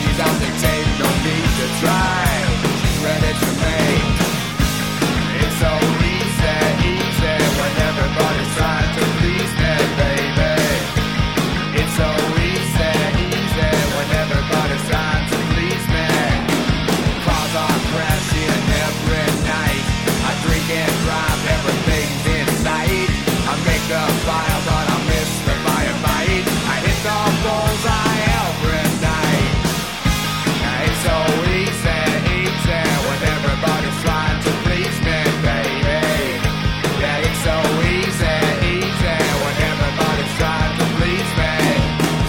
She's out to take, no need to try. The fire, but I miss the firefight. I hit the bullseye every night. It's so easy, easy when everybody's trying to please me, baby. Yeah, it's so easy, easy when everybody's trying to please me.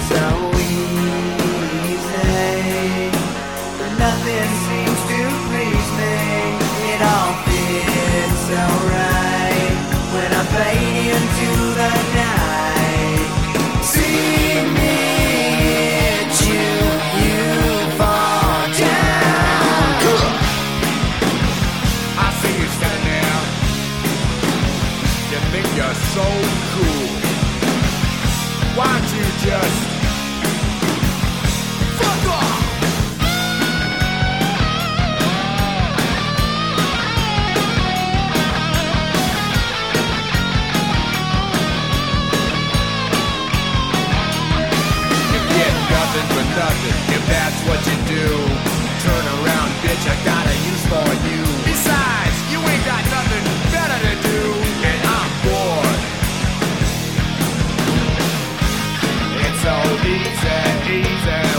So easy, nothing seems to please me. It all so cool. Why don't you just fuck off? You get nothing for nothing if that's what you do. Turn around, bitch, I got a use for you. So easy, easy